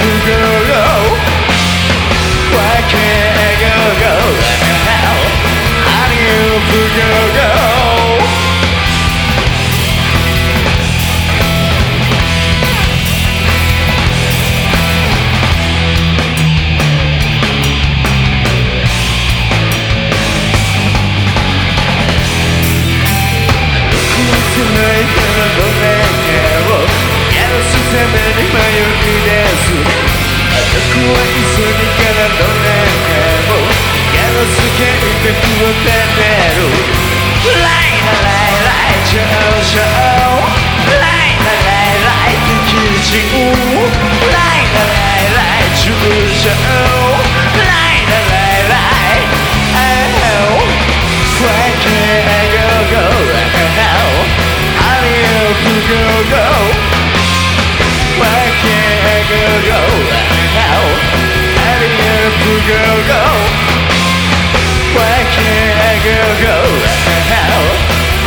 Who girl. 攻めに迷いです僕は急ぎからの中もガラスけ画を立てるライラライライ上昇ライライライ敵地ライラライライ中将ライラライライ Oh Fucking go go go, go go can't go go how having a good go go why can't I go go how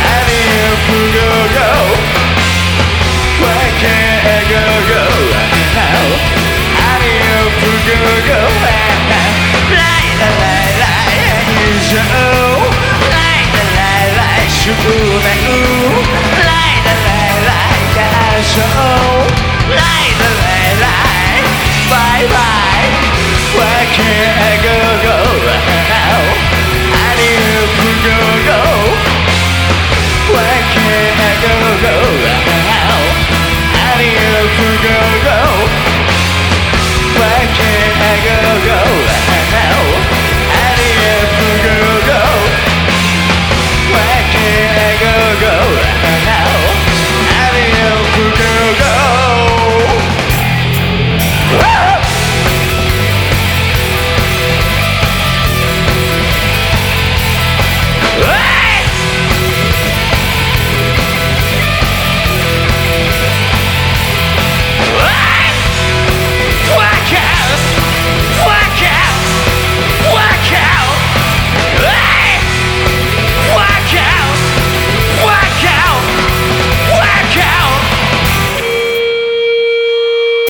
having a good go go why can't I go go how having a good go go lie lie lie you show lie lie lie should move and ooh lie lie lie 感受。bye bye. Why can't